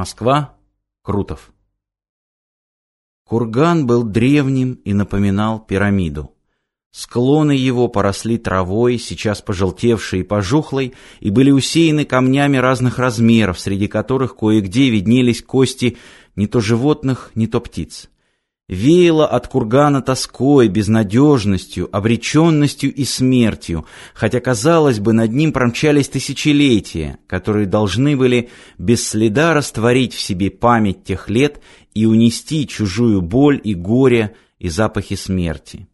Москва. Крутов. Курган был древним и напоминал пирамиду. Склоны его поросли травой, сейчас пожелтевшей и пожухлой, и были усеяны камнями разных размеров, среди которых кое-где виднелись кости не то животных, не то птиц. Веяло от кургана тоской, безнадежностью, обреченностью и смертью, хотя, казалось бы, над ним промчались тысячелетия, которые должны были без следа растворить в себе память тех лет и унести чужую боль и горе и запахи смерти.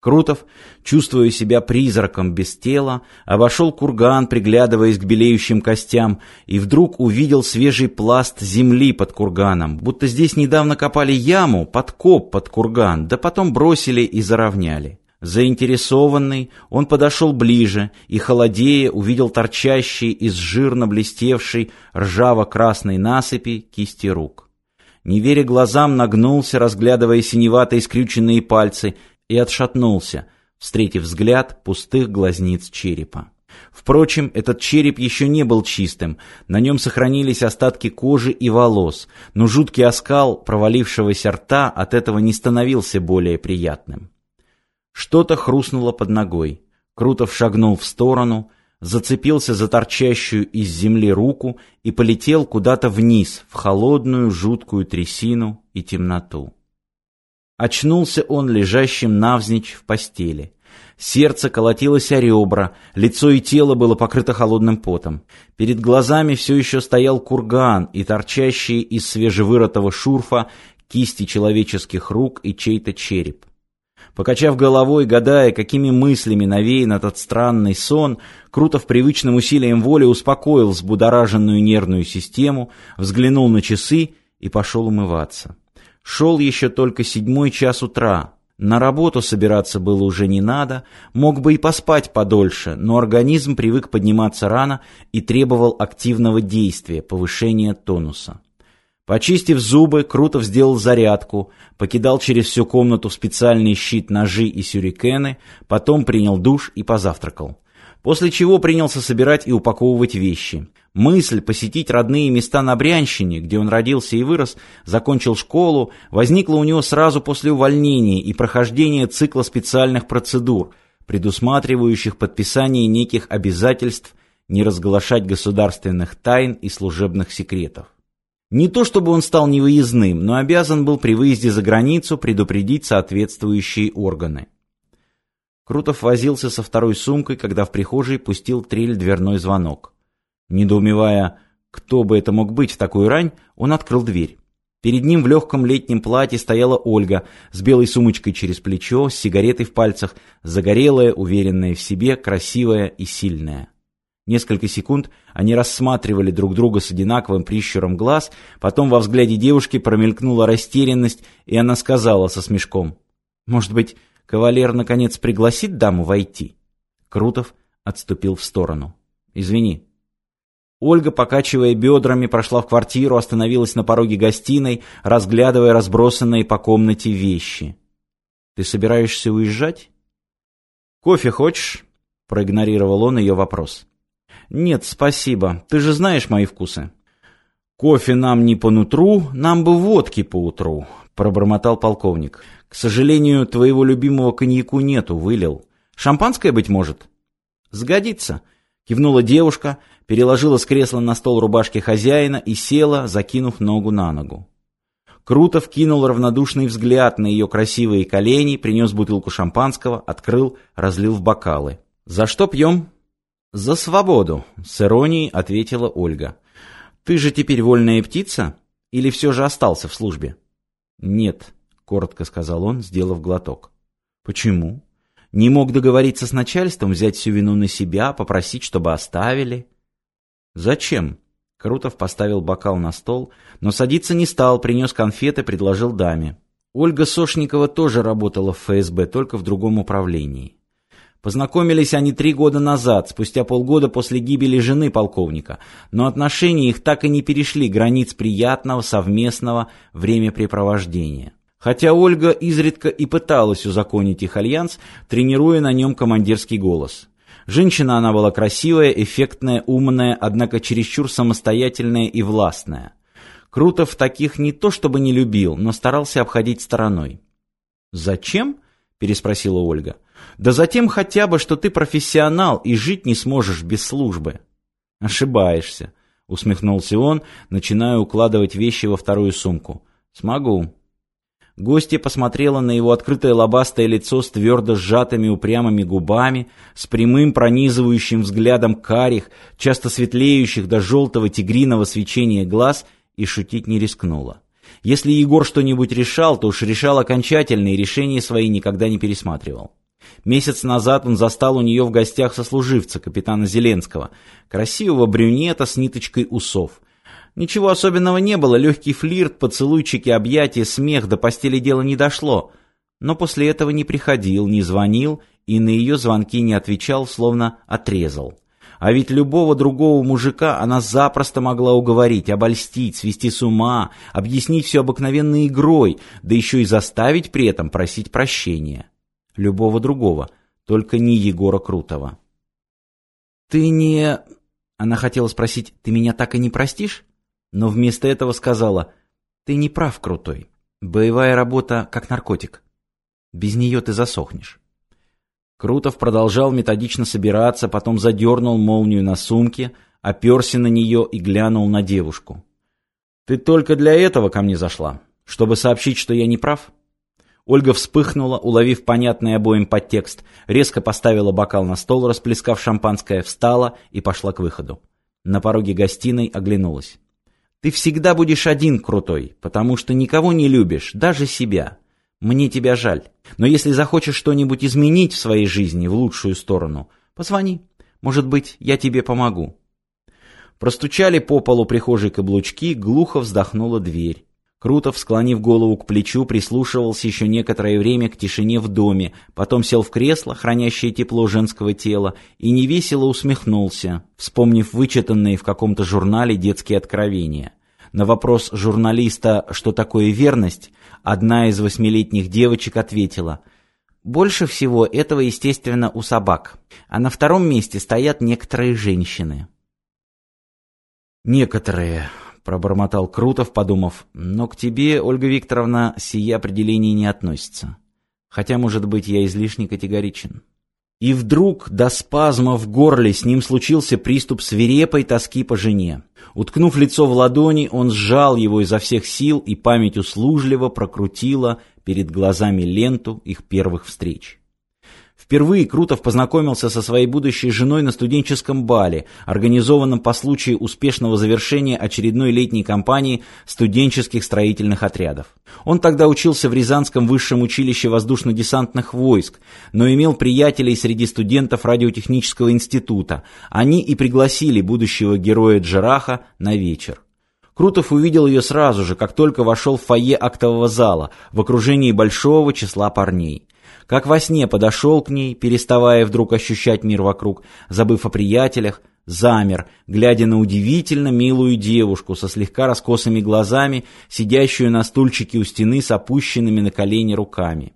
Крутов, чувствуя себя призраком без тела, обошел курган, приглядываясь к белеющим костям, и вдруг увидел свежий пласт земли под курганом, будто здесь недавно копали яму, подкоп под курган, да потом бросили и заровняли. Заинтересованный, он подошел ближе и, холодея, увидел торчащие из жирно блестевшей ржаво-красной насыпи кисти рук. Не веря глазам, нагнулся, разглядывая синеватые скрюченные пальцы, и отшатнулся, встретив взгляд пустых глазниц черепа. Впрочем, этот череп еще не был чистым, на нем сохранились остатки кожи и волос, но жуткий оскал провалившегося рта от этого не становился более приятным. Что-то хрустнуло под ногой. Крутов шагнул в сторону, зацепился за торчащую из земли руку и полетел куда-то вниз, в холодную жуткую трясину и темноту. Очнулся он лежащим навзничь в постели. Сердце колотилось о ребра, лицо и тело было покрыто холодным потом. Перед глазами все еще стоял курган и торчащие из свежевырытого шурфа кисти человеческих рук и чей-то череп. Покачав головой, гадая, какими мыслями навеян этот странный сон, Крутов привычным усилием воли успокоил взбудораженную нервную систему, взглянул на часы и пошел умываться. Шел еще только седьмой час утра. На работу собираться было уже не надо, мог бы и поспать подольше, но организм привык подниматься рано и требовал активного действия, повышения тонуса. Почистив зубы, Крутов сделал зарядку, покидал через всю комнату специальный щит ножи и сюрикены, потом принял душ и позавтракал. После чего принялся собирать и упаковывать вещи. Мысль посетить родные места на Брянщине, где он родился и вырос, закончил школу, возникла у него сразу после увольнения и прохождения цикла специальных процедур, предусматривающих подписание неких обязательств не разглашать государственных тайн и служебных секретов. Не то чтобы он стал невыездным, но обязан был при выезде за границу предупредить соответствующие органы. Крутов возился со второй сумкой, когда в прихожей пустил трель дверной звонок. Недоумевая, кто бы это мог быть в такую рань, он открыл дверь. Перед ним в легком летнем платье стояла Ольга с белой сумочкой через плечо, с сигаретой в пальцах, загорелая, уверенная в себе, красивая и сильная. Несколько секунд они рассматривали друг друга с одинаковым прищуром глаз, потом во взгляде девушки промелькнула растерянность, и она сказала со смешком, «Может быть, кавалер наконец пригласит даму войти?» Крутов отступил в сторону. «Извини, Ольга, покачивая бедрами, прошла в квартиру, остановилась на пороге гостиной, разглядывая разбросанные по комнате вещи. «Ты собираешься уезжать?» «Кофе хочешь?» — проигнорировал он ее вопрос. «Нет, спасибо. Ты же знаешь мои вкусы». «Кофе нам не по нутру, нам бы водки по утру», — пробормотал полковник. «К сожалению, твоего любимого коньяку нету, вылил. Шампанское, быть может?» «Сгодится», — кивнула девушка, переложила с кресла на стол рубашки хозяина и села, закинув ногу на ногу. Крутов кинул равнодушный взгляд на ее красивые колени, принес бутылку шампанского, открыл, разлил в бокалы. «За что пьем?» «За свободу», — с иронией ответила Ольга. «Ты же теперь вольная птица? Или все же остался в службе?» «Нет», — коротко сказал он, сделав глоток. «Почему?» «Не мог договориться с начальством, взять всю вину на себя, попросить, чтобы оставили?» «Зачем?» Крутов поставил бокал на стол, но садиться не стал, принес конфеты, предложил даме. Ольга Сошникова тоже работала в ФСБ, только в другом управлении. Познакомились они три года назад, спустя полгода после гибели жены полковника, но отношения их так и не перешли границ приятного совместного времяпрепровождения. Хотя Ольга изредка и пыталась узаконить их альянс, тренируя на нем командирский голос. Женщина она была красивая, эффектная, умная, однако чересчур самостоятельная и властная. Крутов таких не то чтобы не любил, но старался обходить стороной. «Зачем?» – переспросила Ольга. «Да затем хотя бы, что ты профессионал и жить не сможешь без службы». «Ошибаешься», – усмехнулся он, начиная укладывать вещи во вторую сумку. «Смогу». Гостья посмотрела на его открытое лобастое лицо с твердо сжатыми упрямыми губами, с прямым пронизывающим взглядом карих, часто светлеющих до желтого тигриного свечения глаз, и шутить не рискнула. Если Егор что-нибудь решал, то уж решал окончательно и решения свои никогда не пересматривал. Месяц назад он застал у нее в гостях сослуживца, капитана Зеленского, красивого брюнета с ниточкой усов. Ничего особенного не было, легкий флирт, поцелуйчики, объятия, смех, до постели дело не дошло. Но после этого не приходил, не звонил и на ее звонки не отвечал, словно отрезал. А ведь любого другого мужика она запросто могла уговорить, обольстить, свести с ума, объяснить все обыкновенной игрой, да еще и заставить при этом просить прощения. Любого другого, только не Егора Крутого. «Ты не...» Она хотела спросить, «Ты меня так и не простишь?» Но вместо этого сказала, «Ты не прав, Крутой. Боевая работа как наркотик. Без нее ты засохнешь». Крутов продолжал методично собираться, потом задернул молнию на сумке, оперся на нее и глянул на девушку. «Ты только для этого ко мне зашла? Чтобы сообщить, что я не прав?» Ольга вспыхнула, уловив понятный обоим подтекст, резко поставила бокал на стол, расплескав шампанское, встала и пошла к выходу. На пороге гостиной оглянулась. «Ты всегда будешь один крутой, потому что никого не любишь, даже себя. Мне тебя жаль. Но если захочешь что-нибудь изменить в своей жизни в лучшую сторону, позвони. Может быть, я тебе помогу. Простучали по полу прихожей каблучки, глухо вздохнула дверь. Крутов, склонив голову к плечу, прислушивался еще некоторое время к тишине в доме, потом сел в кресло, хранящее тепло женского тела, и невесело усмехнулся, вспомнив вычитанные в каком-то журнале детские откровения. На вопрос журналиста «Что такое верность?» одна из восьмилетних девочек ответила «Больше всего этого, естественно, у собак, а на втором месте стоят некоторые женщины». «Некоторые», — пробормотал Крутов, подумав, «но к тебе, Ольга Викторовна, сие определение не относится. Хотя, может быть, я излишне категоричен». И вдруг до спазма в горле с ним случился приступ свирепой тоски по жене. Уткнув лицо в ладони, он сжал его изо всех сил, и память услужливо прокрутила перед глазами ленту их первых встреч. Впервые Крутов познакомился со своей будущей женой на студенческом бале, организованном по случаю успешного завершения очередной летней кампании студенческих строительных отрядов. Он тогда учился в Рязанском высшем училище воздушно-десантных войск, но имел приятелей среди студентов радиотехнического института. Они и пригласили будущего героя Джераха на вечер. Крутов увидел ее сразу же, как только вошел в фойе актового зала, в окружении большого числа парней как во сне подошел к ней, переставая вдруг ощущать мир вокруг, забыв о приятелях, замер, глядя на удивительно милую девушку со слегка раскосыми глазами, сидящую на стульчике у стены с опущенными на колени руками.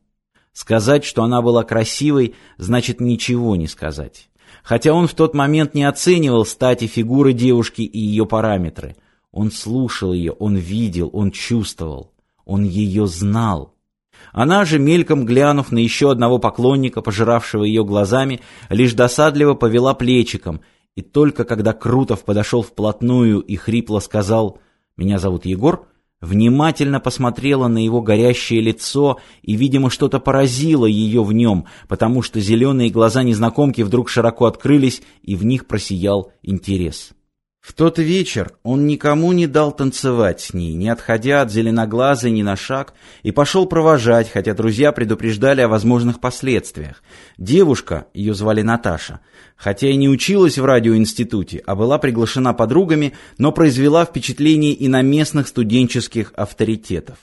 Сказать, что она была красивой, значит ничего не сказать. Хотя он в тот момент не оценивал стати фигуры девушки и ее параметры. Он слушал ее, он видел, он чувствовал, он ее знал. Она же, мельком глянув на еще одного поклонника, пожиравшего ее глазами, лишь досадливо повела плечиком, и только когда Крутов подошел вплотную и хрипло сказал «Меня зовут Егор», внимательно посмотрела на его горящее лицо, и, видимо, что-то поразило ее в нем, потому что зеленые глаза незнакомки вдруг широко открылись, и в них просиял интерес. В тот вечер он никому не дал танцевать с ней, не отходя от зеленоглазой ни на шаг, и пошел провожать, хотя друзья предупреждали о возможных последствиях. Девушка, ее звали Наташа, хотя и не училась в радиоинституте, а была приглашена подругами, но произвела впечатление и на местных студенческих авторитетов.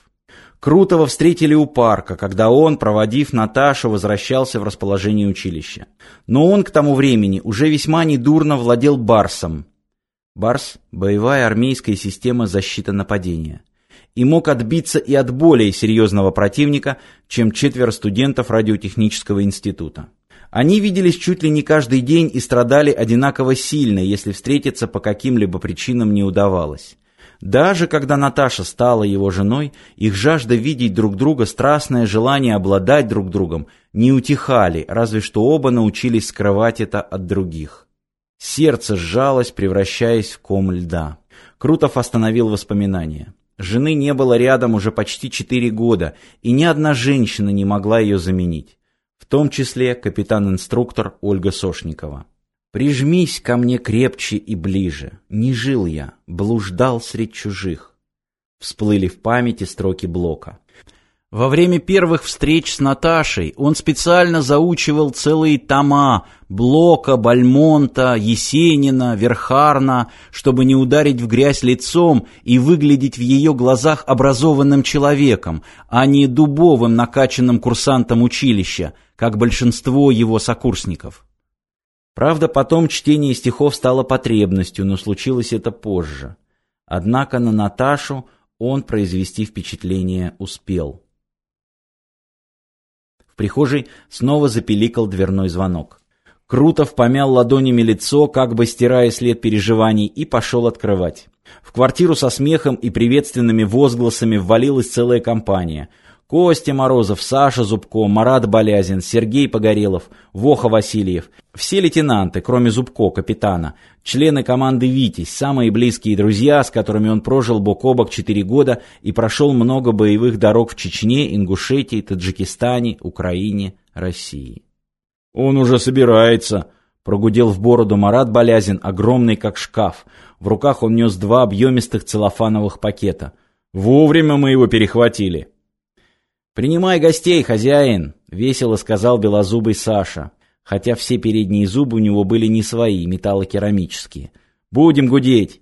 Крутого встретили у парка, когда он, проводив Наташу, возвращался в расположение училища. Но он к тому времени уже весьма недурно владел барсом, Барс – боевая армейская система защиты нападения. И мог отбиться и от более серьезного противника, чем четверо студентов радиотехнического института. Они виделись чуть ли не каждый день и страдали одинаково сильно, если встретиться по каким-либо причинам не удавалось. Даже когда Наташа стала его женой, их жажда видеть друг друга, страстное желание обладать друг другом не утихали, разве что оба научились скрывать это от других. Сердце сжалось, превращаясь в ком льда. Крутов остановил воспоминания. Жены не было рядом уже почти четыре года, и ни одна женщина не могла ее заменить. В том числе капитан-инструктор Ольга Сошникова. Прижмись ко мне крепче и ближе. Не жил я, блуждал средь чужих. Всплыли в памяти строки Блока. Во время первых встреч с Наташей он специально заучивал целые тома Блока, Бальмонта, Есенина, Верхарна, чтобы не ударить в грязь лицом и выглядеть в ее глазах образованным человеком, а не дубовым накачанным курсантом училища, как большинство его сокурсников. Правда, потом чтение стихов стало потребностью, но случилось это позже. Однако на Наташу он произвести впечатление успел. Прихожей снова запеликал дверной звонок. Крутов помял ладонями лицо, как бы стирая след переживаний, и пошел открывать. В квартиру со смехом и приветственными возгласами ввалилась целая компания – Костя Морозов, Саша Зубко, Марат Болязин, Сергей Погорелов, Воха Васильев. Все лейтенанты, кроме Зубко, капитана, члены команды «Витязь», самые близкие друзья, с которыми он прожил бок о бок четыре года и прошел много боевых дорог в Чечне, Ингушетии, Таджикистане, Украине, России. «Он уже собирается», — прогудел в бороду Марат Болязин, огромный как шкаф. В руках он нес два объемистых целлофановых пакета. «Вовремя мы его перехватили». «Принимай гостей, хозяин!» — весело сказал белозубый Саша, хотя все передние зубы у него были не свои, металлокерамические. «Будем гудеть!»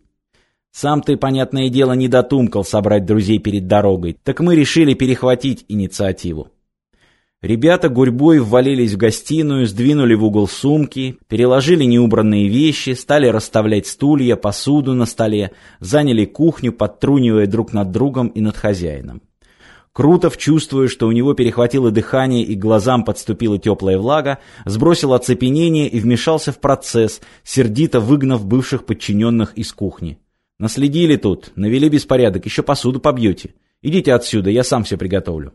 «Сам ты, понятное дело, не дотумкал собрать друзей перед дорогой, так мы решили перехватить инициативу». Ребята гурьбой ввалились в гостиную, сдвинули в угол сумки, переложили неубранные вещи, стали расставлять стулья, посуду на столе, заняли кухню, подтрунивая друг над другом и над хозяином. Крутов, чувствуя, что у него перехватило дыхание и глазам подступила теплая влага, сбросил оцепенение и вмешался в процесс, сердито выгнав бывших подчиненных из кухни. «Наследили тут, навели беспорядок, еще посуду побьете. Идите отсюда, я сам все приготовлю».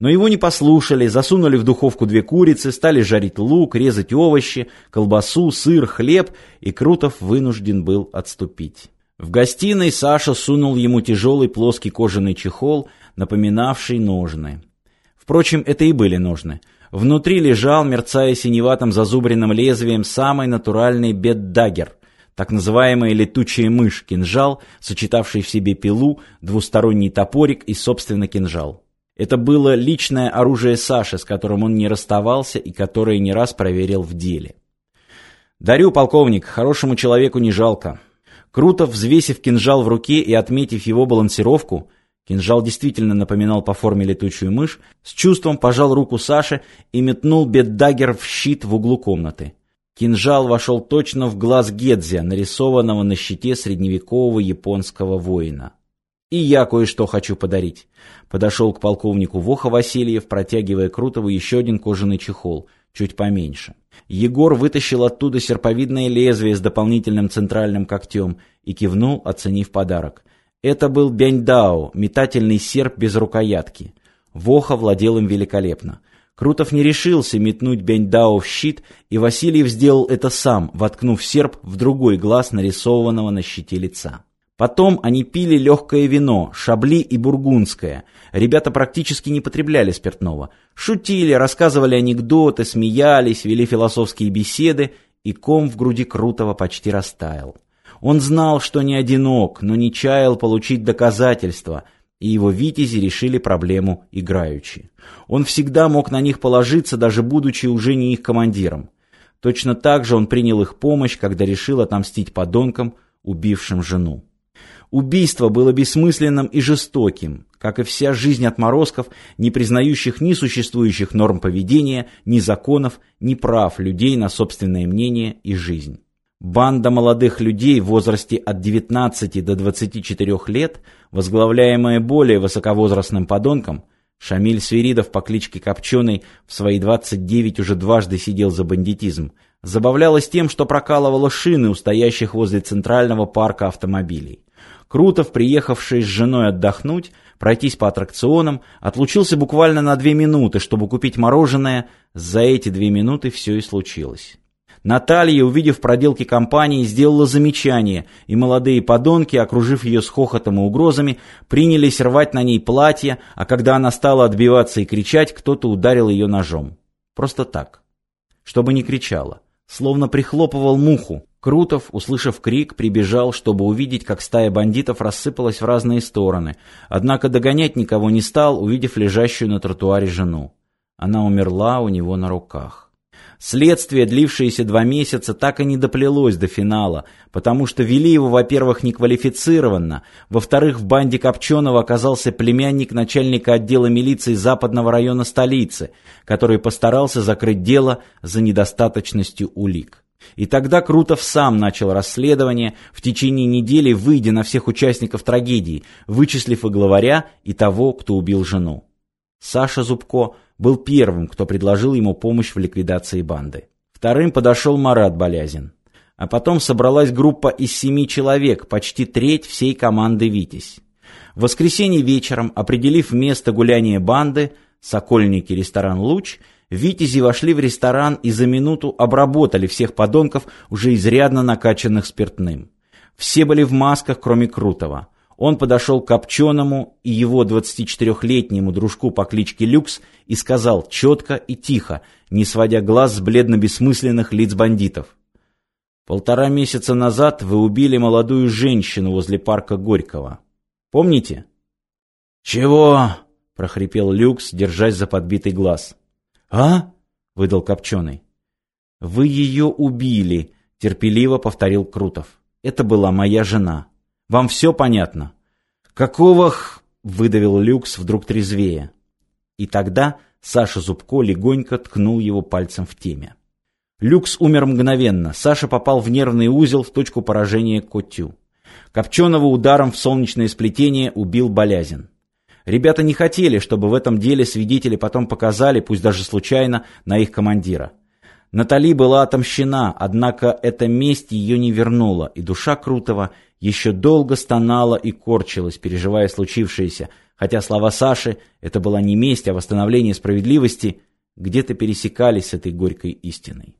Но его не послушали, засунули в духовку две курицы, стали жарить лук, резать овощи, колбасу, сыр, хлеб, и Крутов вынужден был отступить. В гостиной Саша сунул ему тяжелый плоский кожаный чехол, напоминавший ножны. Впрочем, это и были ножны. Внутри лежал, мерцая синеватым зазубренным лезвием, самый натуральный беддагер, так называемая летучая мышь, кинжал, сочетавший в себе пилу, двусторонний топорик и, собственно, кинжал. Это было личное оружие Саши, с которым он не расставался и которое не раз проверил в деле. «Дарю, полковник, хорошему человеку не жалко». Круто взвесив кинжал в руке и отметив его балансировку, кинжал действительно напоминал по форме летучую мышь, с чувством пожал руку Саши и метнул беддагер в щит в углу комнаты. Кинжал вошел точно в глаз Гедзя, нарисованного на щите средневекового японского воина. «И я кое-что хочу подарить». Подошел к полковнику Воха Васильев, протягивая Крутову еще один кожаный чехол, чуть поменьше. Егор вытащил оттуда серповидное лезвие с дополнительным центральным когтем и кивнул, оценив подарок. Это был бяньдао, метательный серп без рукоятки. Воха владел им великолепно. Крутов не решился метнуть бяньдао в щит, и Васильев сделал это сам, воткнув серп в другой глаз нарисованного на щите лица. Потом они пили легкое вино, шабли и бургундское. Ребята практически не потребляли спиртного. Шутили, рассказывали анекдоты, смеялись, вели философские беседы, и ком в груди Крутого почти растаял. Он знал, что не одинок, но не чаял получить доказательства, и его витязи решили проблему играючи. Он всегда мог на них положиться, даже будучи уже не их командиром. Точно так же он принял их помощь, когда решил отомстить подонкам, убившим жену. Убийство было бессмысленным и жестоким, как и вся жизнь отморозков, не признающих ни существующих норм поведения, ни законов, ни прав людей на собственное мнение и жизнь. Банда молодых людей в возрасте от 19 до 24 лет, возглавляемая более высоковозрастным подонком, Шамиль Свиридов по кличке Копченый в свои 29 уже дважды сидел за бандитизм, забавлялась тем, что прокалывала шины у стоящих возле центрального парка автомобилей. Крутов, приехавший с женой отдохнуть, пройтись по аттракционам, отлучился буквально на две минуты, чтобы купить мороженое. За эти две минуты все и случилось. Наталья, увидев проделки компании, сделала замечание, и молодые подонки, окружив ее с хохотом и угрозами, принялись рвать на ней платье, а когда она стала отбиваться и кричать, кто-то ударил ее ножом. Просто так. Чтобы не кричала. Словно прихлопывал муху. Крутов, услышав крик, прибежал, чтобы увидеть, как стая бандитов рассыпалась в разные стороны, однако догонять никого не стал, увидев лежащую на тротуаре жену. Она умерла у него на руках. Следствие, длившееся два месяца, так и не доплелось до финала, потому что вели его, во-первых, неквалифицированно, во-вторых, в банде Копченого оказался племянник начальника отдела милиции западного района столицы, который постарался закрыть дело за недостаточностью улик. И тогда Крутов сам начал расследование, в течение недели выйдя на всех участников трагедии, вычислив и главаря, и того, кто убил жену. Саша Зубко был первым, кто предложил ему помощь в ликвидации банды. Вторым подошел Марат Болязин. А потом собралась группа из семи человек, почти треть всей команды «Витязь». В воскресенье вечером, определив место гуляния банды, Сокольники, ресторан «Луч», Витязи вошли в ресторан и за минуту обработали всех подонков, уже изрядно накачанных спиртным. Все были в масках, кроме Крутого. Он подошел к Копченому и его 24-летнему дружку по кличке Люкс и сказал четко и тихо, не сводя глаз с бледно-бессмысленных лиц бандитов. «Полтора месяца назад вы убили молодую женщину возле парка Горького. Помните?» «Чего?» — прохрипел Люкс, держась за подбитый глаз. «А?» — выдал Копченый. «Вы ее убили», — терпеливо повторил Крутов. «Это была моя жена». Вам все понятно?» «Какого х...» — выдавил Люкс вдруг трезвее. И тогда Саша Зубко легонько ткнул его пальцем в теме. Люкс умер мгновенно. Саша попал в нервный узел в точку поражения Котю. Копченого ударом в солнечное сплетение убил Болязин. Ребята не хотели, чтобы в этом деле свидетели потом показали, пусть даже случайно, на их командира. Натали была отомщена, однако эта месть ее не вернула, и душа Крутого еще долго стонала и корчилась, переживая случившееся, хотя слова Саши «это была не месть, а восстановление справедливости» где-то пересекались с этой горькой истиной.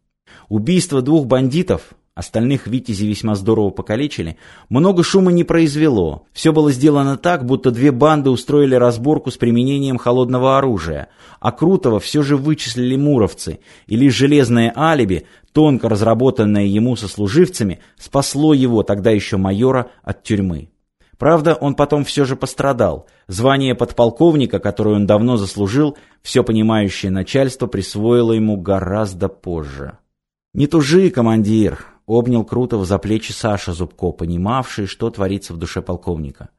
Убийство двух бандитов Остальных витязи весьма здорово покалечили. Много шума не произвело. Все было сделано так, будто две банды устроили разборку с применением холодного оружия. А Крутого все же вычислили муровцы. И лишь железное алиби, тонко разработанное ему сослуживцами, спасло его, тогда еще майора, от тюрьмы. Правда, он потом все же пострадал. Звание подполковника, которое он давно заслужил, все понимающее начальство присвоило ему гораздо позже. «Не тужи, командир!» Обнял Крутого за плечи Саша Зубко, понимавший, что творится в душе полковника.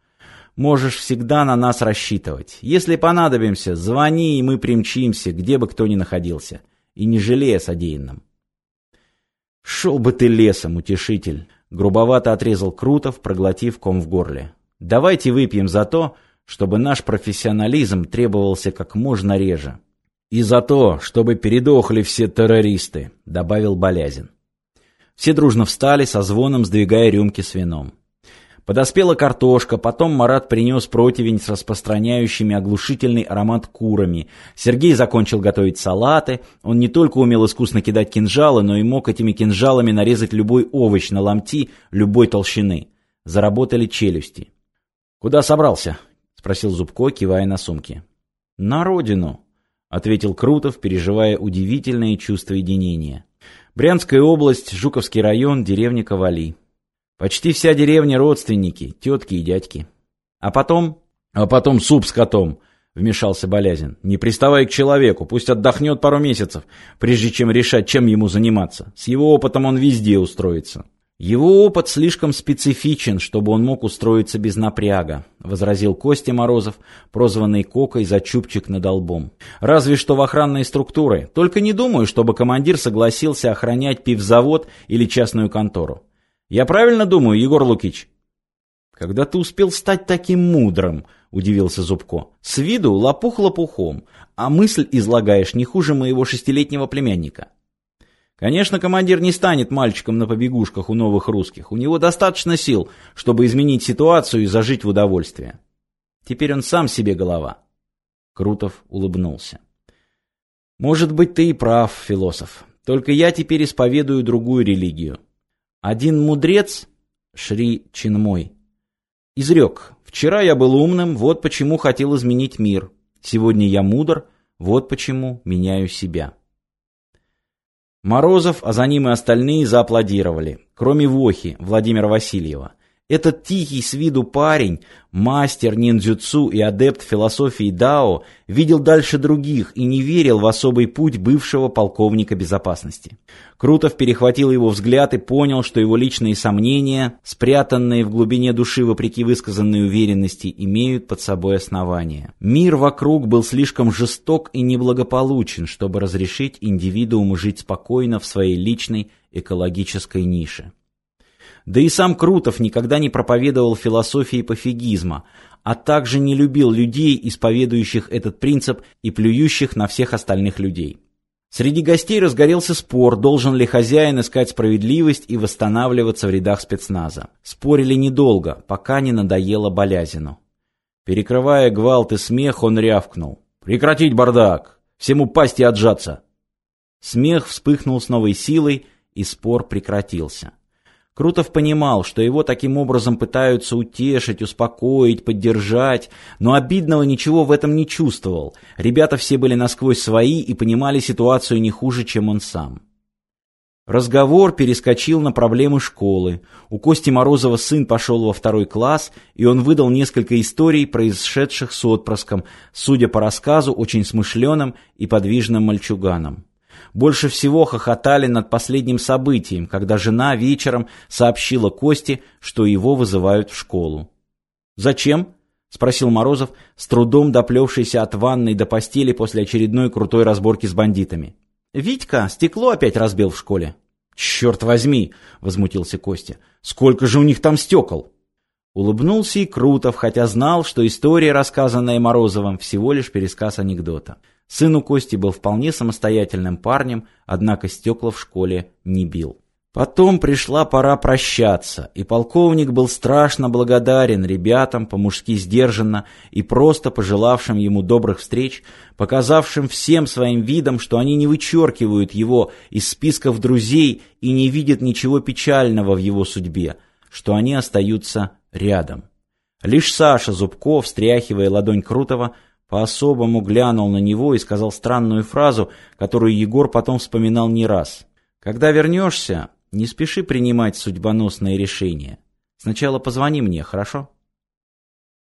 «Можешь всегда на нас рассчитывать. Если понадобимся, звони, и мы примчимся, где бы кто ни находился. И не жалея содеянным». «Шел бы ты лесом, утешитель!» Грубовато отрезал Крутов, проглотив ком в горле. «Давайте выпьем за то, чтобы наш профессионализм требовался как можно реже». «И за то, чтобы передохли все террористы», — добавил Болязин. Все дружно встали, со звоном сдвигая рюмки с вином. Подоспела картошка, потом Марат принес противень с распространяющими оглушительный аромат курами. Сергей закончил готовить салаты. Он не только умел искусно кидать кинжалы, но и мог этими кинжалами нарезать любой овощ на ломти любой толщины. Заработали челюсти. «Куда собрался?» — спросил Зубко, кивая на сумки. «На родину», — ответил Крутов, переживая удивительное чувство единения. Брянская область, Жуковский район, деревня Ковали. Почти вся деревня родственники, тетки и дядьки. А потом... А потом суп с котом, вмешался Болязин. Не приставай к человеку, пусть отдохнет пару месяцев, прежде чем решать, чем ему заниматься. С его опытом он везде устроится. «Его опыт слишком специфичен, чтобы он мог устроиться без напряга», — возразил Костя Морозов, прозванный Кокой за чубчик над лбом. «Разве что в охранной структуры. Только не думаю, чтобы командир согласился охранять пивзавод или частную контору. Я правильно думаю, Егор Лукич?» «Когда ты успел стать таким мудрым?» — удивился Зубко. «С виду лопух лопухом, а мысль излагаешь не хуже моего шестилетнего племянника». Конечно, командир не станет мальчиком на побегушках у новых русских. У него достаточно сил, чтобы изменить ситуацию и зажить в удовольствие. Теперь он сам себе голова. Крутов улыбнулся. Может быть, ты и прав, философ. Только я теперь исповедую другую религию. Один мудрец, Шри Чинмой, изрек, вчера я был умным, вот почему хотел изменить мир. Сегодня я мудр, вот почему меняю себя. Морозов, а за ним и остальные зааплодировали, кроме Вохи, Владимира Васильева. Этот тихий с виду парень, мастер ниндзюцу и адепт философии Дао, видел дальше других и не верил в особый путь бывшего полковника безопасности. Крутов перехватил его взгляд и понял, что его личные сомнения, спрятанные в глубине души вопреки высказанной уверенности, имеют под собой основания. Мир вокруг был слишком жесток и неблагополучен, чтобы разрешить индивидууму жить спокойно в своей личной экологической нише. Да и сам Крутов никогда не проповедовал философии пофигизма, а также не любил людей, исповедующих этот принцип и плюющих на всех остальных людей. Среди гостей разгорелся спор, должен ли хозяин искать справедливость и восстанавливаться в рядах спецназа. Спорили недолго, пока не надоело Болязину. Перекрывая гвалт и смех, он рявкнул. «Прекратить бардак! Всему пасть и отжаться!» Смех вспыхнул с новой силой, и спор прекратился. Крутов понимал, что его таким образом пытаются утешить, успокоить, поддержать, но обидного ничего в этом не чувствовал. Ребята все были насквозь свои и понимали ситуацию не хуже, чем он сам. Разговор перескочил на проблемы школы. У Кости Морозова сын пошел во второй класс, и он выдал несколько историй, происшедших с отпрыском, судя по рассказу, очень смышленым и подвижным мальчуганом. Больше всего хохотали над последним событием, когда жена вечером сообщила Косте, что его вызывают в школу. «Зачем?» — спросил Морозов, с трудом доплевшийся от ванной до постели после очередной крутой разборки с бандитами. «Витька стекло опять разбил в школе». «Черт возьми!» — возмутился Костя. «Сколько же у них там стекол?» Улыбнулся и Крутов, хотя знал, что история, рассказанная Морозовым, всего лишь пересказ анекдота. Сын у Кости был вполне самостоятельным парнем, однако стекла в школе не бил. Потом пришла пора прощаться, и полковник был страшно благодарен ребятам, по-мужски сдержанно и просто пожелавшим ему добрых встреч, показавшим всем своим видом, что они не вычеркивают его из списков друзей и не видят ничего печального в его судьбе, что они остаются рядом. Лишь Саша Зубков, встряхивая ладонь Крутого, по-особому глянул на него и сказал странную фразу, которую Егор потом вспоминал не раз. «Когда вернешься, не спеши принимать судьбоносные решения. Сначала позвони мне, хорошо?»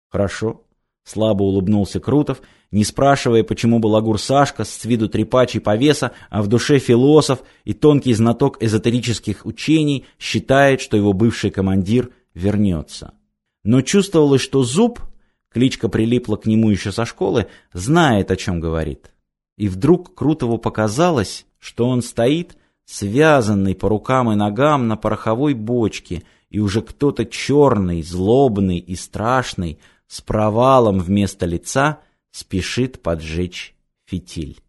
«Хорошо», — слабо улыбнулся Крутов, не спрашивая, почему балагур Сашка, с виду трепачий повеса, а в душе философ и тонкий знаток эзотерических учений, считает, что его бывший командир вернется. Но чувствовалось, что зуб кличка прилипла к нему еще со школы, знает, о чем говорит. И вдруг Крутову показалось, что он стоит, связанный по рукам и ногам на пороховой бочке, и уже кто-то черный, злобный и страшный, с провалом вместо лица, спешит поджечь фитиль.